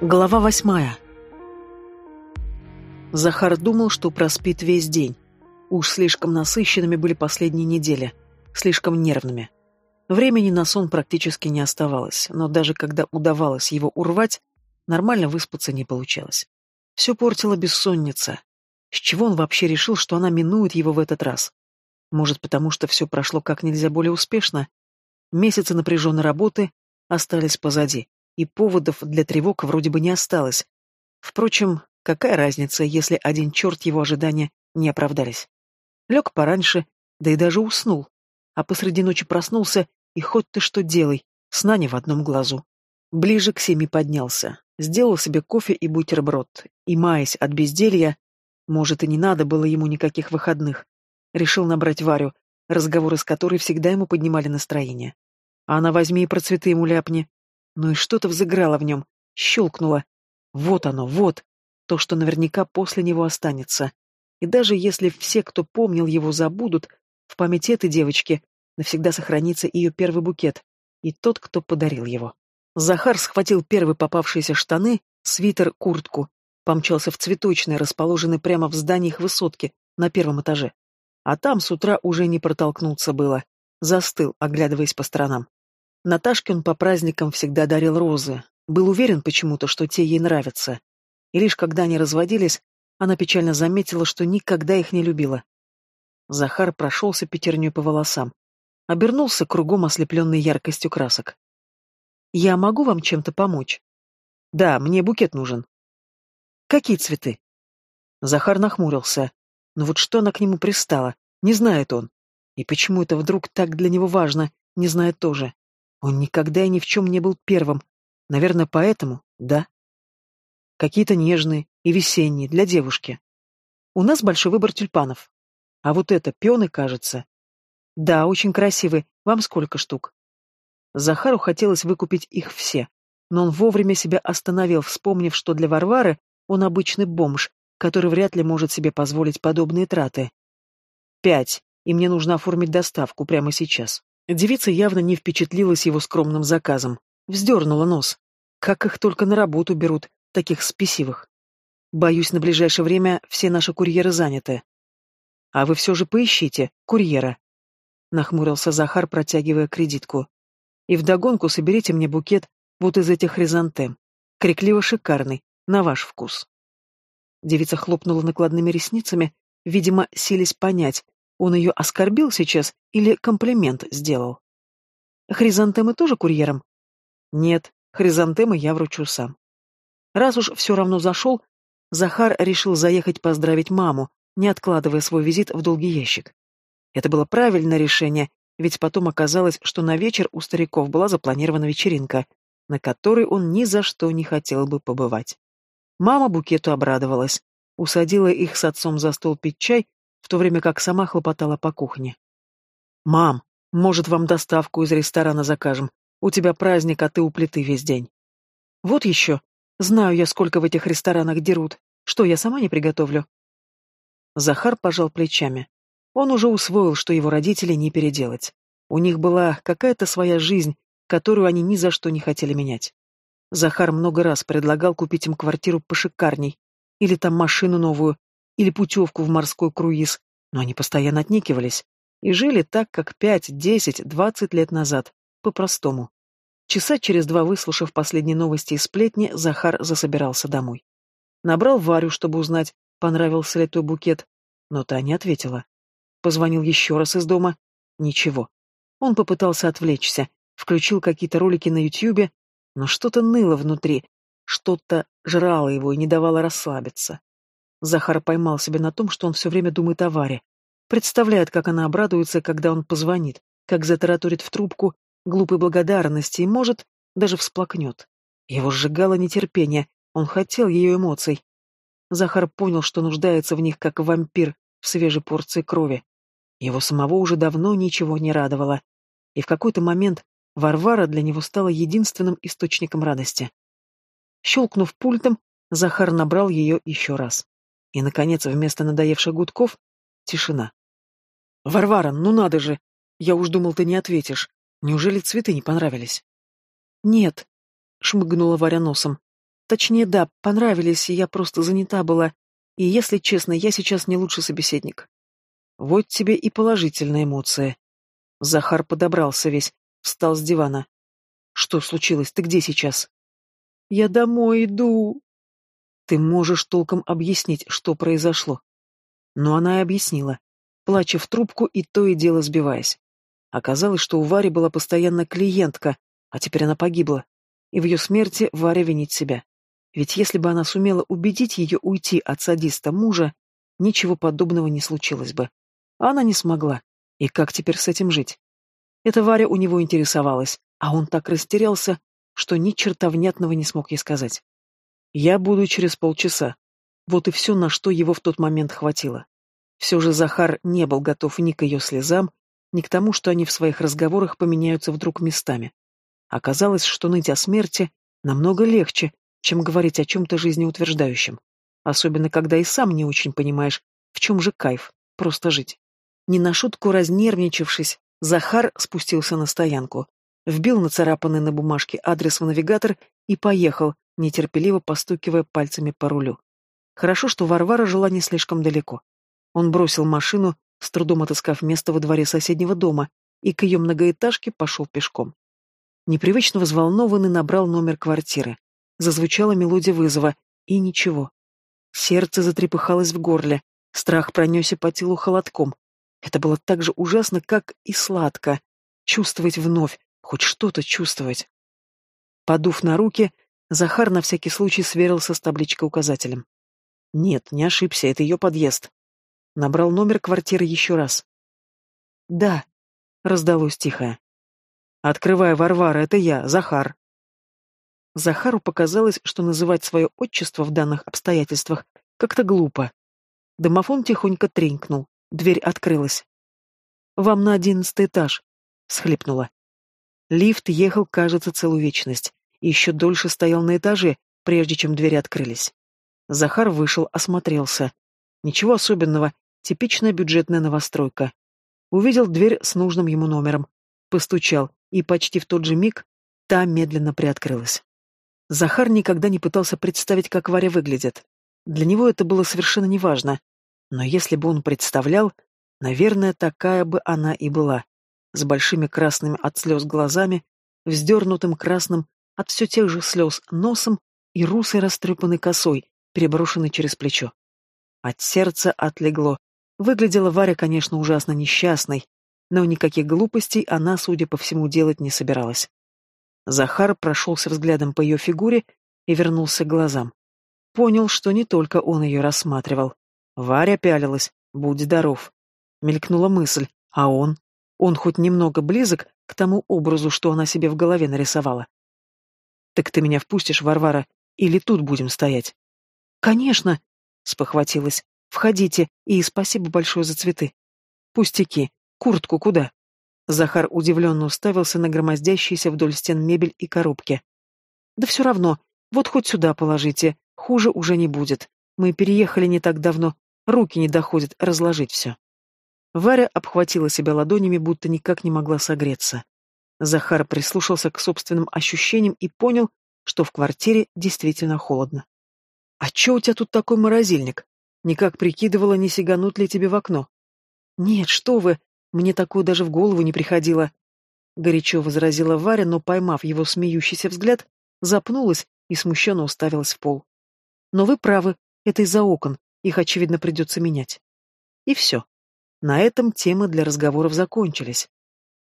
Глава восьмая. Захар думал, что проспит весь день. Уж слишком насыщенными были последние недели, слишком нервными. Времени на сон практически не оставалось, но даже когда удавалось его урвать, нормально выспаться не получалось. Все портила бессонница. С чего он вообще решил, что она минует его в этот раз? Может, потому что все прошло как нельзя более успешно? Месяцы напряженной работы остались позади и поводов для тревог вроде бы не осталось. Впрочем, какая разница, если один черт его ожидания не оправдались? Лег пораньше, да и даже уснул, а посреди ночи проснулся, и хоть ты что делай, сна не в одном глазу. Ближе к семи поднялся, сделал себе кофе и бутерброд, и, маясь от безделья, может, и не надо было ему никаких выходных, решил набрать Варю, разговоры с которой всегда ему поднимали настроение. А она возьми и про цветы ему ляпни, но и что-то взыграло в нем, щелкнуло. Вот оно, вот, то, что наверняка после него останется. И даже если все, кто помнил его, забудут, в памяти этой девочки навсегда сохранится ее первый букет и тот, кто подарил его. Захар схватил первые попавшиеся штаны, свитер, куртку, помчался в цветочный, расположенный прямо в здании их высотки, на первом этаже. А там с утра уже не протолкнуться было. Застыл, оглядываясь по сторонам. Наташке он по праздникам всегда дарил розы, был уверен почему-то, что те ей нравятся. И лишь когда они разводились, она печально заметила, что никогда их не любила. Захар прошелся пятерней по волосам. Обернулся кругом, ослепленный яркостью красок. «Я могу вам чем-то помочь?» «Да, мне букет нужен». «Какие цветы?» Захар нахмурился. Но вот что она к нему пристала? Не знает он. И почему это вдруг так для него важно, не знает тоже. Он никогда и ни в чем не был первым. Наверное, поэтому, да. Какие-то нежные и весенние, для девушки. У нас большой выбор тюльпанов. А вот это пионы, кажется. Да, очень красивые. Вам сколько штук? Захару хотелось выкупить их все, но он вовремя себя остановил, вспомнив, что для Варвары он обычный бомж, который вряд ли может себе позволить подобные траты. Пять, и мне нужно оформить доставку прямо сейчас. Девица явно не впечатлилась его скромным заказом. Вздернула нос. Как их только на работу берут, таких спесивых. Боюсь, на ближайшее время все наши курьеры заняты. А вы все же поищите курьера. Нахмурился Захар, протягивая кредитку. И вдогонку соберите мне букет вот из этих хризантем. Крикливо шикарный, на ваш вкус. Девица хлопнула накладными ресницами, видимо, сились понять, он ее оскорбил сейчас или комплимент сделал? Хризантемы тоже курьером? Нет, хризантемы я вручу сам. Раз уж все равно зашел, Захар решил заехать поздравить маму, не откладывая свой визит в долгий ящик. Это было правильное решение, ведь потом оказалось, что на вечер у стариков была запланирована вечеринка, на которой он ни за что не хотел бы побывать. Мама букету обрадовалась, усадила их с отцом за стол пить чай в то время как сама хлопотала по кухне. «Мам, может, вам доставку из ресторана закажем? У тебя праздник, а ты у плиты весь день». «Вот еще. Знаю я, сколько в этих ресторанах дерут. Что, я сама не приготовлю?» Захар пожал плечами. Он уже усвоил, что его родители не переделать. У них была какая-то своя жизнь, которую они ни за что не хотели менять. Захар много раз предлагал купить им квартиру пошикарней, или там машину новую, или путевку в морской круиз, но они постоянно отникивались и жили так, как пять, десять, двадцать лет назад, по-простому. Часа через два выслушав последние новости и сплетни, Захар засобирался домой. Набрал Варю, чтобы узнать, понравился ли той букет, но та не ответила. Позвонил еще раз из дома. Ничего. Он попытался отвлечься, включил какие-то ролики на Ютьюбе, но что-то ныло внутри, что-то жрало его и не давало расслабиться. Захар поймал себя на том, что он все время думает о Варе. Представляет, как она обрадуется, когда он позвонит, как затараторит в трубку глупой благодарности и, может, даже всплакнет. Его сжигало нетерпение, он хотел ее эмоций. Захар понял, что нуждается в них, как вампир в свежей порции крови. Его самого уже давно ничего не радовало. И в какой-то момент Варвара для него стала единственным источником радости. Щелкнув пультом, Захар набрал ее еще раз. И, наконец, вместо надоевших гудков — тишина. «Варвара, ну надо же! Я уж думал, ты не ответишь. Неужели цветы не понравились?» «Нет», — шмыгнула Варя носом. Точнее, да, понравились, и я просто занята была. И, если честно, я сейчас не лучший собеседник. Вот тебе и положительная эмоция. Захар подобрался весь, встал с дивана. Что случилось? Ты где сейчас? Я домой иду. Ты можешь толком объяснить, что произошло. Но она и объяснила, плача в трубку и то и дело сбиваясь. Оказалось, что у Вари была постоянно клиентка, а теперь она погибла. И в ее смерти Варя винит себя. Ведь если бы она сумела убедить ее уйти от садиста мужа, ничего подобного не случилось бы. А она не смогла. И как теперь с этим жить? Эта Варя у него интересовалась, а он так растерялся, что ни черта внятного не смог ей сказать. «Я буду через полчаса». Вот и все, на что его в тот момент хватило. Все же Захар не был готов ни к ее слезам, ни к тому, что они в своих разговорах поменяются вдруг местами. Оказалось, что ныть о смерти намного легче, чем говорить о чем-то жизнеутверждающем. Особенно, когда и сам не очень понимаешь, в чем же кайф, просто жить. Не на шутку разнервничавшись, Захар спустился на стоянку, вбил нацарапанный на бумажке адрес в навигатор и поехал, нетерпеливо постукивая пальцами по рулю. Хорошо, что Варвара жила не слишком далеко. Он бросил машину, с трудом отыскав место во дворе соседнего дома, и к ее многоэтажке пошел пешком. Непривычно взволнованный набрал номер квартиры. Зазвучала мелодия вызова, и ничего. Сердце затрепыхалось в горле, страх пронесся по телу холодком. Это было так же ужасно, как и сладко. Чувствовать вновь, хоть что-то чувствовать. Подув на руки, Захар на всякий случай сверился с табличкой указателем. Нет, не ошибся, это ее подъезд. Набрал номер квартиры еще раз. «Да», — раздалось тихо. «Открывай, Варвара, это я, Захар». Захару показалось, что называть свое отчество в данных обстоятельствах как-то глупо. Домофон тихонько тренькнул, дверь открылась. «Вам на одиннадцатый этаж», — схлипнула. Лифт ехал, кажется, целую вечность, и еще дольше стоял на этаже, прежде чем двери открылись. Захар вышел, осмотрелся. Ничего особенного, типичная бюджетная новостройка. Увидел дверь с нужным ему номером. Постучал, и почти в тот же миг та медленно приоткрылась. Захар никогда не пытался представить, как Варя выглядит. Для него это было совершенно неважно. Но если бы он представлял, наверное, такая бы она и была. С большими красными от слез глазами, вздернутым красным от все тех же слез носом и русой растрепанной косой, переброшенный через плечо. От сердца отлегло. Выглядела Варя, конечно, ужасно несчастной, но никаких глупостей она, судя по всему, делать не собиралась. Захар прошелся взглядом по ее фигуре и вернулся к глазам. Понял, что не только он ее рассматривал. Варя пялилась, будь здоров. Мелькнула мысль, а он? Он хоть немного близок к тому образу, что она себе в голове нарисовала. «Так ты меня впустишь, Варвара, или тут будем стоять?» «Конечно!» — спохватилась. «Входите, и спасибо большое за цветы». «Пустяки. Куртку куда?» Захар удивленно уставился на громоздящиеся вдоль стен мебель и коробки. «Да все равно. Вот хоть сюда положите. Хуже уже не будет. Мы переехали не так давно. Руки не доходят разложить все». Варя обхватила себя ладонями, будто никак не могла согреться. Захар прислушался к собственным ощущениям и понял, что в квартире действительно холодно. «А чё у тебя тут такой морозильник? Никак прикидывала, не сиганут ли тебе в окно?» «Нет, что вы, мне такое даже в голову не приходило», — горячо возразила Варя, но, поймав его смеющийся взгляд, запнулась и смущенно уставилась в пол. «Но вы правы, это из-за окон, их, очевидно, придется менять». И все. На этом темы для разговоров закончились.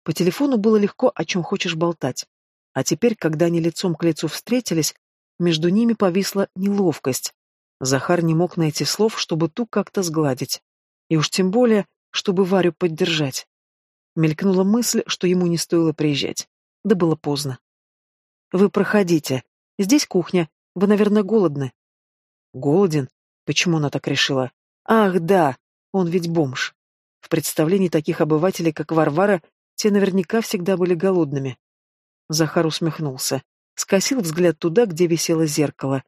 По телефону было легко о чем хочешь болтать. А теперь, когда они лицом к лицу встретились, между ними повисла неловкость. Захар не мог найти слов, чтобы ту как-то сгладить. И уж тем более, чтобы Варю поддержать. Мелькнула мысль, что ему не стоило приезжать. Да было поздно. «Вы проходите. Здесь кухня. Вы, наверное, голодны». «Голоден? Почему она так решила?» «Ах, да, он ведь бомж». В представлении таких обывателей, как Варвара, те наверняка всегда были голодными. Захар усмехнулся скосил взгляд туда, где висело зеркало.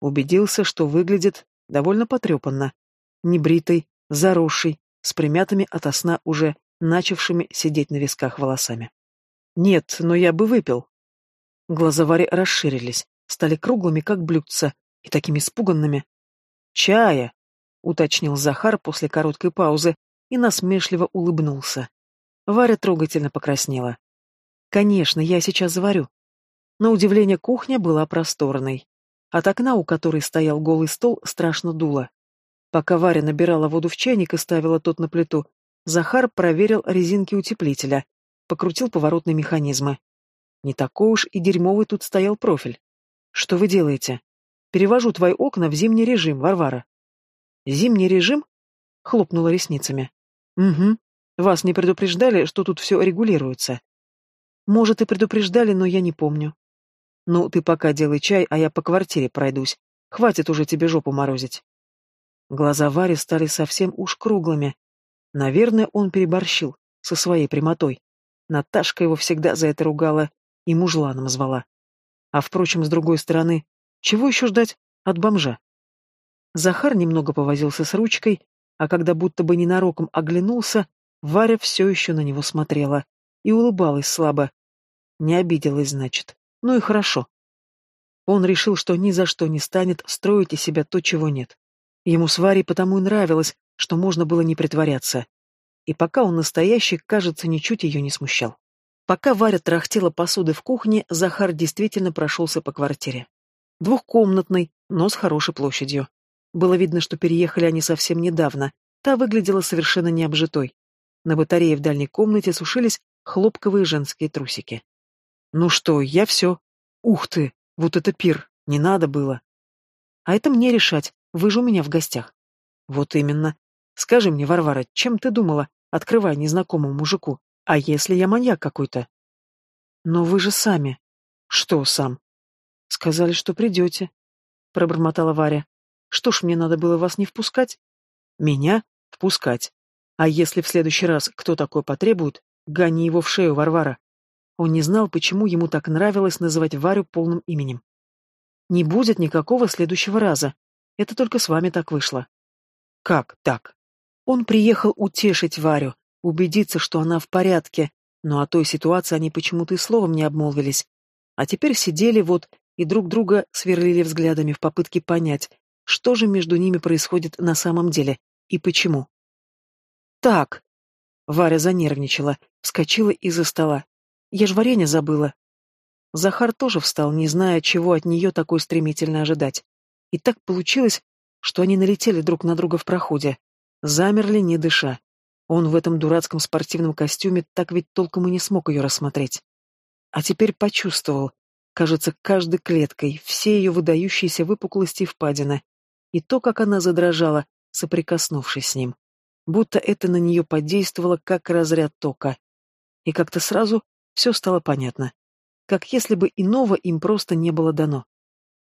Убедился, что выглядит довольно потрепанно. Небритый, заросший, с примятыми ото сна уже начавшими сидеть на висках волосами. «Нет, но я бы выпил». Глаза Вари расширились. стали круглыми, как блюдца, и такими испуганными. «Чая!» — уточнил Захар после короткой паузы и насмешливо улыбнулся. Варя трогательно покраснела. «Конечно, я сейчас заварю». На удивление кухня была просторной. От окна, у которой стоял голый стол, страшно дуло. Пока Варя набирала воду в чайник и ставила тот на плиту, Захар проверил резинки утеплителя, покрутил поворотные механизмы. Не такой уж и дерьмовый тут стоял профиль. Что вы делаете? Перевожу твои окна в зимний режим, Варвара. Зимний режим? Хлопнула ресницами. Угу. Вас не предупреждали, что тут все регулируется? Может, и предупреждали, но я не помню. Ну, ты пока делай чай, а я по квартире пройдусь. Хватит уже тебе жопу морозить. Глаза Вари стали совсем уж круглыми. Наверное, он переборщил со своей прямотой. Наташка его всегда за это ругала и мужланом звала. А впрочем, с другой стороны, чего еще ждать от бомжа? Захар немного повозился с ручкой, а когда будто бы ненароком оглянулся, Варя все еще на него смотрела и улыбалась слабо. Не обиделась, значит. Ну и хорошо. Он решил, что ни за что не станет строить из себя то, чего нет. Ему с Варей потому и нравилось, что можно было не притворяться. И пока он настоящий, кажется, ничуть ее не смущал. Пока Варя трахтела посуды в кухне, Захар действительно прошелся по квартире. Двухкомнатный, но с хорошей площадью. Было видно, что переехали они совсем недавно. Та выглядела совершенно необжитой. На батарее в дальней комнате сушились хлопковые женские трусики. «Ну что, я все. Ух ты, вот это пир, не надо было». «А это мне решать, вы же у меня в гостях». «Вот именно. Скажи мне, Варвара, чем ты думала, открывая незнакомому мужику? А если я маньяк какой-то? Но вы же сами. Что сам? Сказали, что придете. Пробормотала Варя. Что ж, мне надо было вас не впускать? Меня? Впускать. А если в следующий раз кто такой потребует, гони его в шею, Варвара. Он не знал, почему ему так нравилось называть Варю полным именем. Не будет никакого следующего раза. Это только с вами так вышло. Как так? Он приехал утешить Варю, убедиться, что она в порядке, но о той ситуации они почему-то и словом не обмолвились. А теперь сидели вот и друг друга сверлили взглядами в попытке понять, что же между ними происходит на самом деле и почему. «Так!» Варя занервничала, вскочила из-за стола. «Я ж варенье забыла!» Захар тоже встал, не зная, чего от нее такой стремительно ожидать. И так получилось, что они налетели друг на друга в проходе. Замерли, не дыша. Он в этом дурацком спортивном костюме так ведь толком и не смог ее рассмотреть. А теперь почувствовал, кажется, каждой клеткой, все ее выдающиеся выпуклости и впадины, и то, как она задрожала, соприкоснувшись с ним. Будто это на нее подействовало, как разряд тока. И как-то сразу все стало понятно. Как если бы иного им просто не было дано.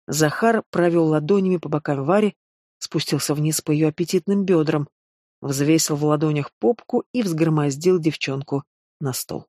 Захар провел ладонями по бокам Вари, спустился вниз по ее аппетитным бедрам, взвесил в ладонях попку и взгромоздил девчонку на стол.